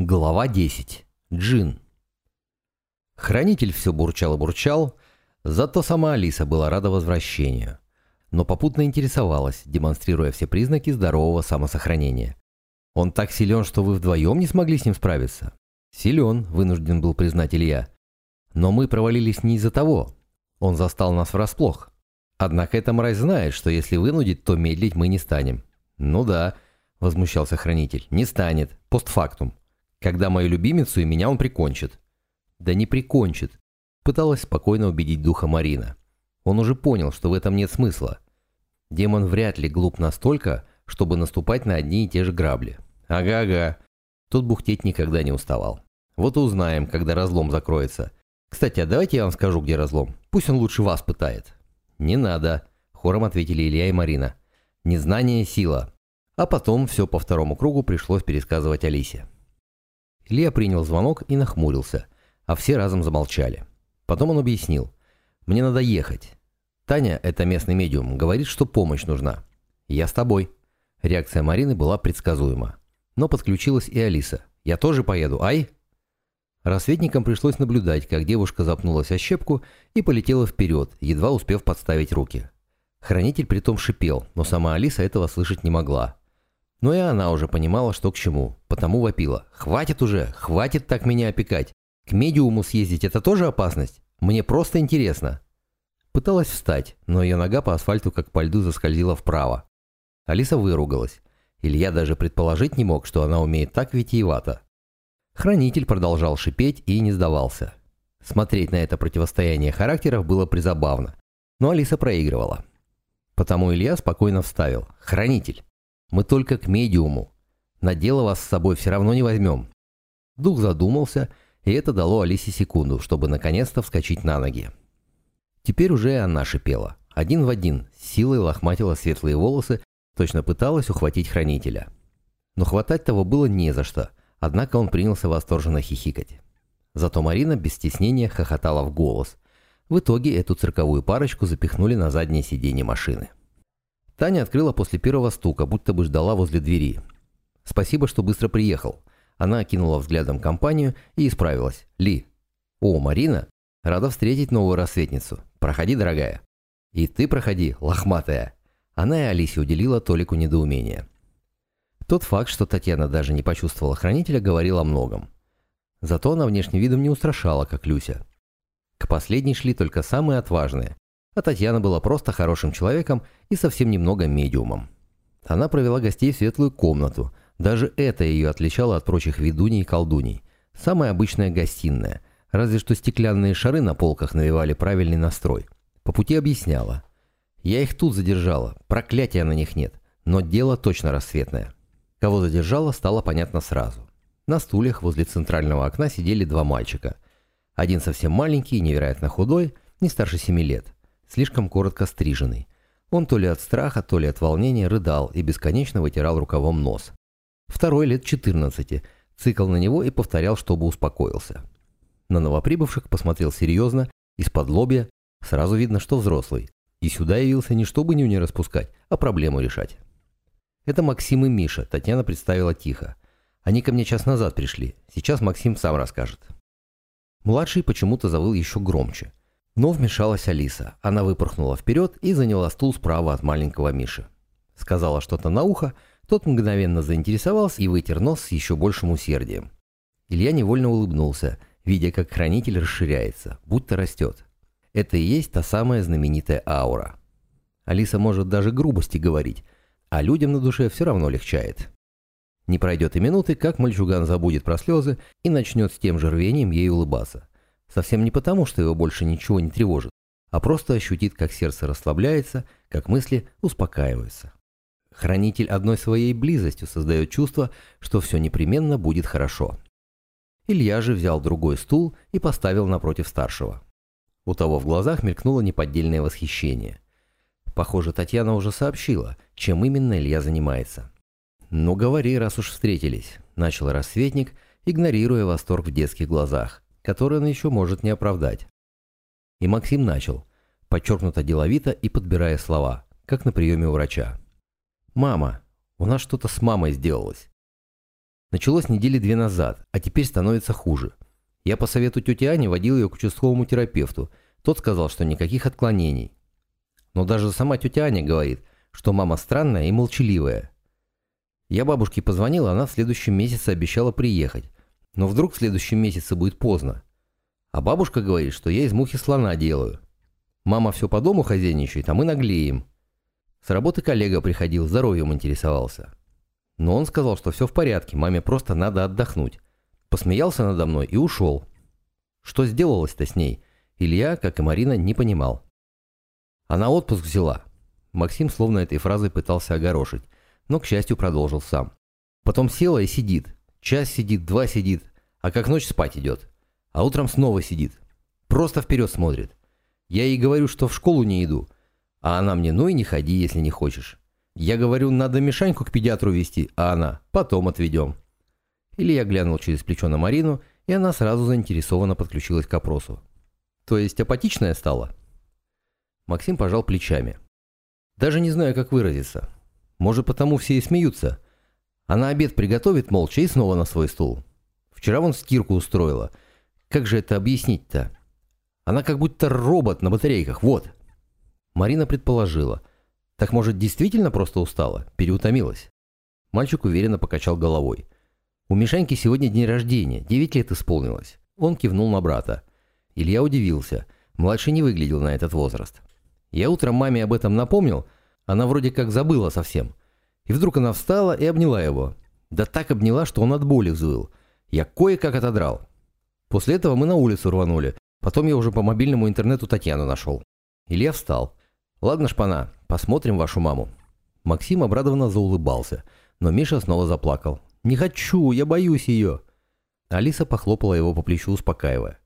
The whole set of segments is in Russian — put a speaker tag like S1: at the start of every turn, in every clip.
S1: Глава 10. Джин. Хранитель все бурчал и бурчал, зато сама Алиса была рада возвращению, но попутно интересовалась, демонстрируя все признаки здорового самосохранения. «Он так силен, что вы вдвоем не смогли с ним справиться?» «Силен», — вынужден был признать Илья. «Но мы провалились не из-за того. Он застал нас врасплох. Однако эта мразь знает, что если вынудить, то медлить мы не станем». «Ну да», — возмущался хранитель, — «не станет. Постфактум. Когда мою любимицу и меня он прикончит. Да не прикончит. Пыталась спокойно убедить духа Марина. Он уже понял, что в этом нет смысла. Демон вряд ли глуп настолько, чтобы наступать на одни и те же грабли. Ага-ага. Тот бухтеть никогда не уставал. Вот и узнаем, когда разлом закроется. Кстати, а давайте я вам скажу, где разлом. Пусть он лучше вас пытает. Не надо, хором ответили Илья и Марина. Незнание – сила. А потом все по второму кругу пришлось пересказывать Алисе. Илья принял звонок и нахмурился, а все разом замолчали. Потом он объяснил. «Мне надо ехать. Таня, это местный медиум, говорит, что помощь нужна. Я с тобой». Реакция Марины была предсказуема. Но подключилась и Алиса. «Я тоже поеду, ай!» Рассветникам пришлось наблюдать, как девушка запнулась о щепку и полетела вперед, едва успев подставить руки. Хранитель притом шипел, но сама Алиса этого слышать не могла. Но и она уже понимала, что к чему, потому вопила. «Хватит уже, хватит так меня опекать. К медиуму съездить – это тоже опасность? Мне просто интересно». Пыталась встать, но ее нога по асфальту как по льду заскользила вправо. Алиса выругалась. Илья даже предположить не мог, что она умеет так витиевато. Хранитель продолжал шипеть и не сдавался. Смотреть на это противостояние характеров было призабавно. Но Алиса проигрывала. Потому Илья спокойно вставил. «Хранитель, мы только к медиуму. На дело вас с собой все равно не возьмем». Дух задумался, и это дало Алисе секунду, чтобы наконец-то вскочить на ноги. Теперь уже она шипела. Один в один, силой лохматила светлые волосы, точно пыталась ухватить хранителя. Но хватать того было не за что, однако он принялся восторженно хихикать. Зато Марина без стеснения хохотала в голос. В итоге эту цирковую парочку запихнули на заднее сиденье машины. Таня открыла после первого стука, будто бы ждала возле двери. «Спасибо, что быстро приехал». Она окинула взглядом компанию и исправилась. «Ли». «О, Марина. Рада встретить новую рассветницу. Проходи, дорогая». «И ты проходи, лохматая». Она и Алисе уделила Толику недоумения. Тот факт, что Татьяна даже не почувствовала хранителя, говорил о многом. Зато она внешним видом не устрашала, как Люся. К последней шли только самые отважные, а Татьяна была просто хорошим человеком и совсем немного медиумом. Она провела гостей в светлую комнату. Даже это ее отличало от прочих ведуней и колдуней. Самая обычная гостиная. Разве что стеклянные шары на полках навевали правильный настрой. По пути объясняла. «Я их тут задержала. Проклятия на них нет. Но дело точно рассветное». Кого задержала, стало понятно сразу. На стульях возле центрального окна сидели два мальчика. Один совсем маленький, невероятно худой, не старше семи лет слишком коротко стриженный. Он то ли от страха, то ли от волнения рыдал и бесконечно вытирал рукавом нос. Второй лет 14, цикл на него и повторял, чтобы успокоился. На новоприбывших посмотрел серьезно, из-под лобья, сразу видно, что взрослый. И сюда явился не чтобы нюни распускать, а проблему решать. Это Максим и Миша, Татьяна представила тихо. Они ко мне час назад пришли, сейчас Максим сам расскажет. Младший почему-то завыл еще громче. Но вмешалась Алиса. Она выпорхнула вперед и заняла стул справа от маленького Миши. Сказала что-то на ухо, тот мгновенно заинтересовался и вытер нос с еще большим усердием. Илья невольно улыбнулся, видя, как хранитель расширяется, будто растет. Это и есть та самая знаменитая аура. Алиса может даже грубости говорить, а людям на душе все равно легчает. Не пройдет и минуты, как мальчуган забудет про слезы и начнет с тем же рвением ей улыбаться. Совсем не потому, что его больше ничего не тревожит, а просто ощутит, как сердце расслабляется, как мысли успокаиваются. Хранитель одной своей близостью создает чувство, что все непременно будет хорошо. Илья же взял другой стул и поставил напротив старшего. У того в глазах мелькнуло неподдельное восхищение. Похоже, Татьяна уже сообщила, чем именно Илья занимается. «Ну говори, раз уж встретились», – начал рассветник, игнорируя восторг в детских глазах который он еще может не оправдать. И Максим начал, подчеркнуто деловито и подбирая слова, как на приеме у врача. «Мама, у нас что-то с мамой сделалось. Началось недели две назад, а теперь становится хуже. Я по совету тети Ани водил ее к участковому терапевту. Тот сказал, что никаких отклонений. Но даже сама тетя Аня говорит, что мама странная и молчаливая. Я бабушке позвонил, она в следующем месяце обещала приехать. Но вдруг в следующем месяце будет поздно. А бабушка говорит, что я из мухи слона делаю. Мама все по дому хозяйничает, а мы наглеем. С работы коллега приходил, здоровьем интересовался. Но он сказал, что все в порядке, маме просто надо отдохнуть. Посмеялся надо мной и ушел. Что сделалось-то с ней, Илья, как и Марина, не понимал. Она отпуск взяла. Максим словно этой фразой пытался огорошить, но, к счастью, продолжил сам. Потом села и сидит. Час сидит, два сидит, а как ночь спать идет. А утром снова сидит. Просто вперед смотрит. Я ей говорю, что в школу не иду. А она мне, ну и не ходи, если не хочешь. Я говорю, надо Мишаньку к педиатру вести, а она, потом отведем. Или я глянул через плечо на Марину, и она сразу заинтересованно подключилась к опросу. То есть апатичная стала? Максим пожал плечами. Даже не знаю, как выразиться. Может, потому все и смеются. Она обед приготовит молча и снова на свой стул. Вчера вон стирку устроила. Как же это объяснить-то? Она как будто робот на батарейках, вот. Марина предположила. Так может, действительно просто устала, переутомилась? Мальчик уверенно покачал головой. У Мишаньки сегодня день рождения, 9 лет исполнилось. Он кивнул на брата. Илья удивился. Младший не выглядел на этот возраст. Я утром маме об этом напомнил, она вроде как забыла совсем. И вдруг она встала и обняла его. Да так обняла, что он от боли взвыл. Я кое-как отодрал. После этого мы на улицу рванули. Потом я уже по мобильному интернету Татьяну нашел. Илья встал. «Ладно, шпана, посмотрим вашу маму». Максим обрадованно заулыбался, но Миша снова заплакал. «Не хочу, я боюсь ее». Алиса похлопала его по плечу, успокаивая.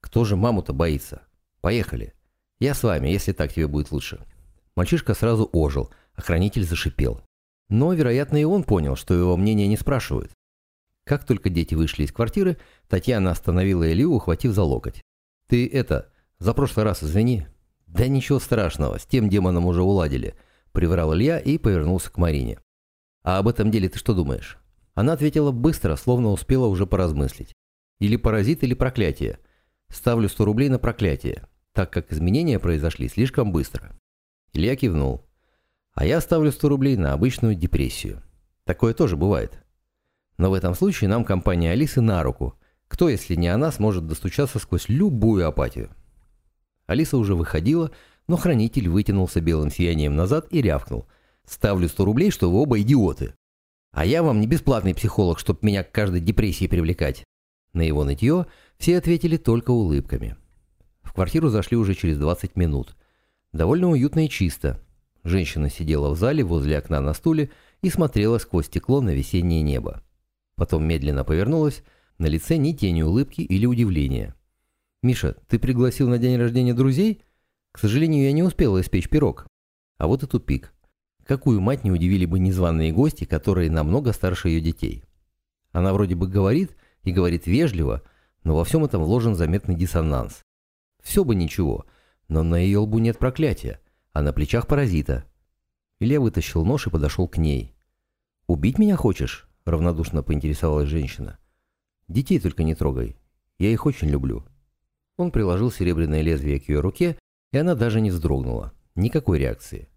S1: «Кто же маму-то боится? Поехали. Я с вами, если так тебе будет лучше». Мальчишка сразу ожил, охранитель зашипел. Но, вероятно, и он понял, что его мнение не спрашивают. Как только дети вышли из квартиры, Татьяна остановила Илью, ухватив за локоть. «Ты это, за прошлый раз извини». «Да ничего страшного, с тем демоном уже уладили», – приврал Илья и повернулся к Марине. «А об этом деле ты что думаешь?» Она ответила быстро, словно успела уже поразмыслить. Или паразит, или проклятие. Ставлю 100 рублей на проклятие, так как изменения произошли слишком быстро. Илья кивнул. А я ставлю 100 рублей на обычную депрессию. Такое тоже бывает. Но в этом случае нам компания Алисы на руку. Кто, если не она, сможет достучаться сквозь любую апатию? Алиса уже выходила, но хранитель вытянулся белым сиянием назад и рявкнул. «Ставлю 100 рублей, что вы оба идиоты. А я вам не бесплатный психолог, чтобы меня к каждой депрессии привлекать». На его нытье все ответили только улыбками. В квартиру зашли уже через 20 минут. Довольно уютно и чисто. Женщина сидела в зале возле окна на стуле и смотрела сквозь стекло на весеннее небо. Потом медленно повернулась, на лице ни тени улыбки или удивления. «Миша, ты пригласил на день рождения друзей? К сожалению, я не успела испечь пирог». А вот и тупик. Какую мать не удивили бы незваные гости, которые намного старше ее детей? Она вроде бы говорит, и говорит вежливо, но во всем этом вложен заметный диссонанс. Все бы ничего, но на ее лбу нет проклятия, а на плечах паразита. Илья вытащил нож и подошел к ней. «Убить меня хочешь?» – равнодушно поинтересовалась женщина. «Детей только не трогай. Я их очень люблю». Он приложил серебряное лезвие к ее руке, и она даже не вздрогнула. Никакой реакции.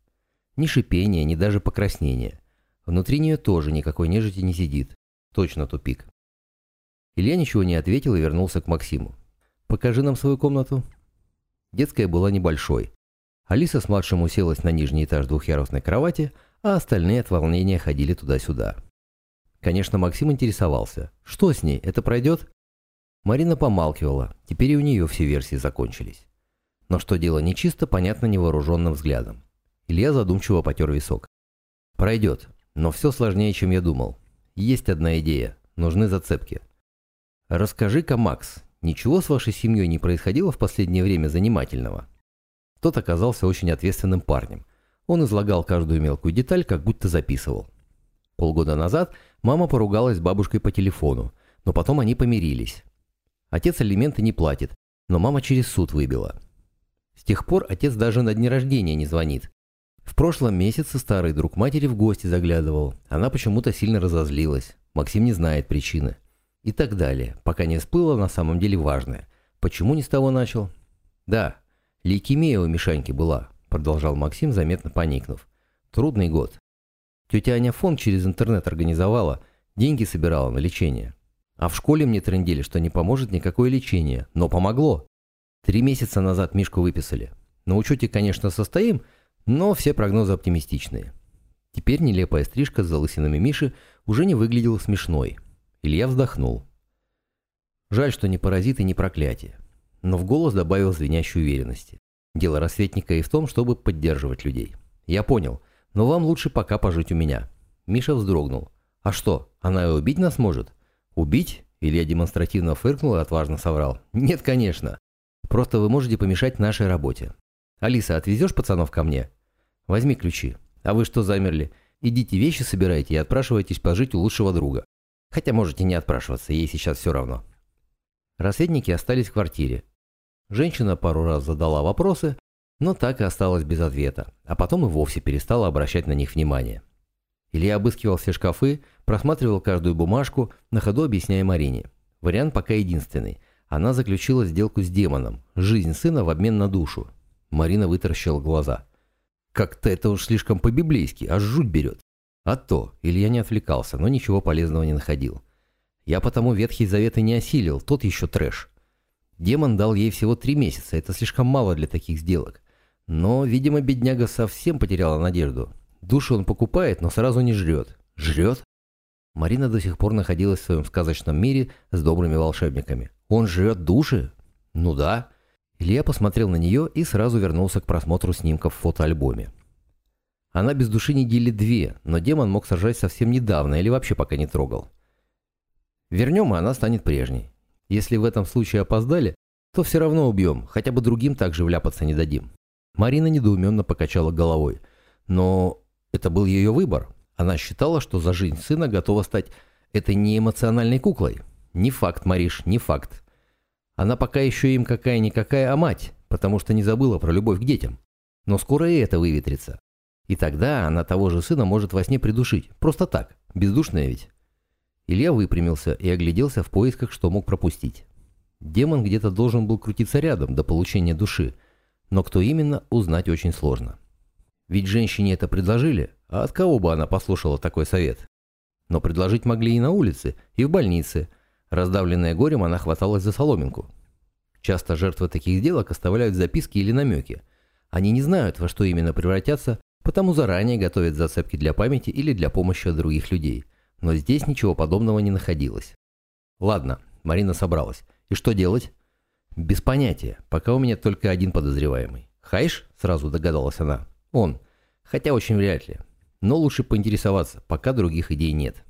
S1: Ни шипения, ни даже покраснения. Внутри нее тоже никакой нежити не сидит. Точно тупик. Илья ничего не ответил и вернулся к Максиму. «Покажи нам свою комнату». Детская была небольшой. Алиса с младшим уселась на нижний этаж двухъярусной кровати, а остальные от волнения ходили туда-сюда. Конечно, Максим интересовался. Что с ней? Это пройдет? Марина помалкивала. Теперь и у нее все версии закончились. Но что дело нечисто, понятно невооруженным взглядом. Илья задумчиво потер висок. «Пройдет, но все сложнее, чем я думал. Есть одна идея. Нужны зацепки. Расскажи-ка, Макс, ничего с вашей семьей не происходило в последнее время занимательного?» Тот оказался очень ответственным парнем. Он излагал каждую мелкую деталь, как будто записывал. Полгода назад мама поругалась с бабушкой по телефону, но потом они помирились. Отец алименты не платит, но мама через суд выбила. С тех пор отец даже на дни рождения не звонит. В прошлом месяце старый друг матери в гости заглядывал. Она почему-то сильно разозлилась. Максим не знает причины. И так далее, пока не всплыло на самом деле важное. Почему не с того начал? Да, лейкемия у Мишаньки была, продолжал Максим, заметно поникнув. Трудный год. Тетя Аня фонд через интернет организовала, деньги собирала на лечение. А в школе мне трындели, что не поможет никакое лечение, но помогло. Три месяца назад Мишку выписали. На учете, конечно, состоим, но все прогнозы оптимистичные. Теперь нелепая стрижка с залысинами Миши уже не выглядела смешной. Илья вздохнул. Жаль, что не паразит и не проклятие. Но в голос добавил звенящей уверенности. Дело рассветника и в том, чтобы поддерживать людей. Я понял, но вам лучше пока пожить у меня. Миша вздрогнул. А что, она и убить нас может? Убить? Илья демонстративно фыркнул и отважно соврал. Нет, конечно. Просто вы можете помешать нашей работе. Алиса, отвезешь пацанов ко мне? Возьми ключи. А вы что замерли? Идите вещи собирайте и отпрашивайтесь пожить у лучшего друга. Хотя можете не отпрашиваться, ей сейчас все равно. Рассветники остались в квартире. Женщина пару раз задала вопросы, но так и осталась без ответа, а потом и вовсе перестала обращать на них внимание. Илья обыскивал все шкафы, просматривал каждую бумажку, на ходу объясняя Марине. Вариант пока единственный. Она заключила сделку с демоном, жизнь сына в обмен на душу. Марина вытаращила глаза. Как-то это уж слишком по-библейски, аж жуть берет. А то, Илья не отвлекался, но ничего полезного не находил. Я потому Ветхий Завет и не осилил, тот еще трэш. Демон дал ей всего три месяца, это слишком мало для таких сделок. Но, видимо, бедняга совсем потеряла надежду. Душу он покупает, но сразу не жрет. Жрет? Марина до сих пор находилась в своем сказочном мире с добрыми волшебниками. Он жрет души? Ну да. Илья посмотрел на нее и сразу вернулся к просмотру снимков в фотоальбоме. Она без души недели две, но демон мог сожрать совсем недавно или вообще пока не трогал. Вернем, и она станет прежней. Если в этом случае опоздали, то все равно убьем, хотя бы другим также вляпаться не дадим. Марина недоуменно покачала головой. Но это был ее выбор. Она считала, что за жизнь сына готова стать этой неэмоциональной куклой. Не факт, Мариш, не факт. Она пока еще им какая-никакая, а мать, потому что не забыла про любовь к детям. Но скоро и это выветрится. И тогда она того же сына может во сне придушить. Просто так. Бездушная ведь. Илья выпрямился и огляделся в поисках, что мог пропустить. Демон где-то должен был крутиться рядом до получения души, но кто именно, узнать очень сложно. Ведь женщине это предложили, а от кого бы она послушала такой совет? Но предложить могли и на улице, и в больнице. Раздавленная горем, она хваталась за соломинку. Часто жертвы таких сделок оставляют записки или намеки. Они не знают, во что именно превратятся, потому заранее готовят зацепки для памяти или для помощи от других людей – но здесь ничего подобного не находилось. Ладно, Марина собралась. И что делать? Без понятия, пока у меня только один подозреваемый. Хайш? Сразу догадалась она. Он. Хотя очень вряд ли. Но лучше поинтересоваться, пока других идей нет.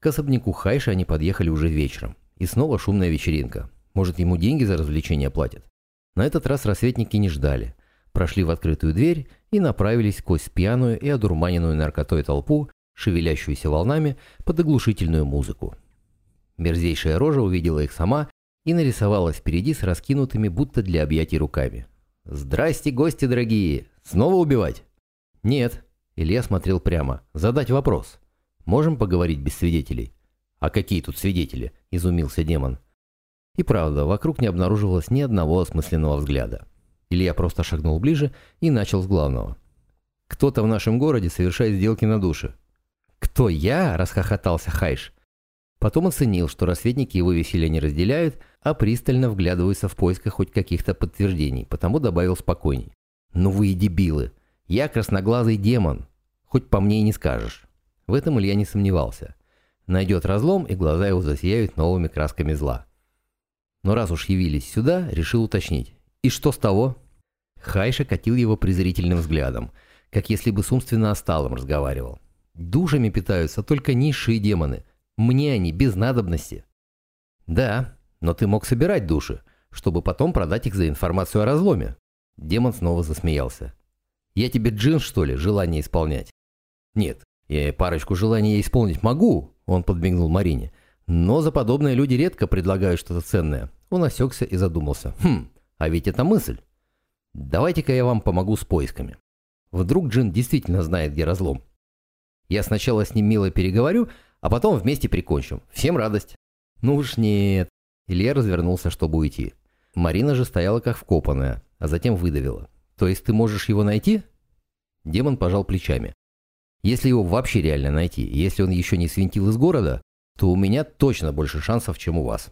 S1: К особняку Хайша они подъехали уже вечером. И снова шумная вечеринка. Может, ему деньги за развлечения платят? На этот раз рассветники не ждали. Прошли в открытую дверь и направились сквозь пьяную и одурманенную наркотой толпу шевелящуюся волнами под оглушительную музыку. Мерзейшая рожа увидела их сама и нарисовалась впереди с раскинутыми будто для объятий руками. «Здрасте, гости дорогие! Снова убивать?» «Нет», — Илья смотрел прямо. «Задать вопрос. Можем поговорить без свидетелей?» «А какие тут свидетели?» — изумился демон. И правда, вокруг не обнаруживалось ни одного осмысленного взгляда. Илья просто шагнул ближе и начал с главного. «Кто-то в нашем городе совершает сделки на душе. «Кто я?» – расхохотался Хайш. Потом оценил, что рассветники его веселья не разделяют, а пристально вглядываются в поисках хоть каких-то подтверждений, потому добавил спокойней. «Ну вы и дебилы! Я красноглазый демон! Хоть по мне и не скажешь!» В этом Илья не сомневался. Найдет разлом, и глаза его засияют новыми красками зла. Но раз уж явились сюда, решил уточнить. «И что с того?» Хайша катил его презрительным взглядом, как если бы с умственно осталым разговаривал. Душами питаются только низшие демоны. Мне они без надобности. Да, но ты мог собирать души, чтобы потом продать их за информацию о разломе. Демон снова засмеялся. Я тебе джин, что ли, желание исполнять? Нет, я парочку желаний исполнить могу, он подмигнул Марине. Но за подобное люди редко предлагают что-то ценное. Он осекся и задумался. Хм, а ведь это мысль. Давайте-ка я вам помогу с поисками. Вдруг Джин действительно знает, где разлом. Я сначала с ним мило переговорю, А потом вместе прикончим. Всем радость. Ну уж нет. Илья развернулся, чтобы уйти. Марина же стояла как вкопанная, а затем выдавила. То есть ты можешь его найти? Демон пожал плечами. Если его вообще реально найти, если он еще не свинтил из города, то у меня точно больше шансов, чем у вас.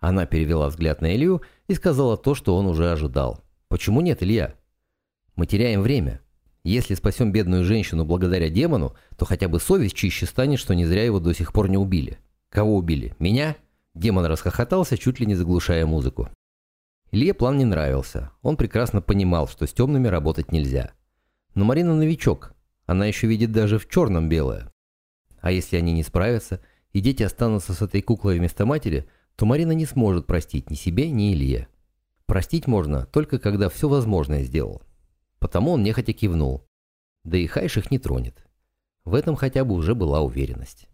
S1: Она перевела взгляд на Илью и сказала то, что он уже ожидал. Почему нет, Илья? Мы теряем время. Если спасем бедную женщину благодаря демону, то хотя бы совесть чище станет, что не зря его до сих пор не убили. Кого убили? Меня? Демон расхохотался, чуть ли не заглушая музыку. Илье план не нравился. Он прекрасно понимал, что с темными работать нельзя. Но Марина новичок. Она еще видит даже в черном белое. А если они не справятся, и дети останутся с этой куклой вместо матери, то Марина не сможет простить ни себе, ни Илье. Простить можно только когда все возможное сделал. Потому он нехотя кивнул. Да и Хайш их не тронет. В этом хотя бы уже была уверенность.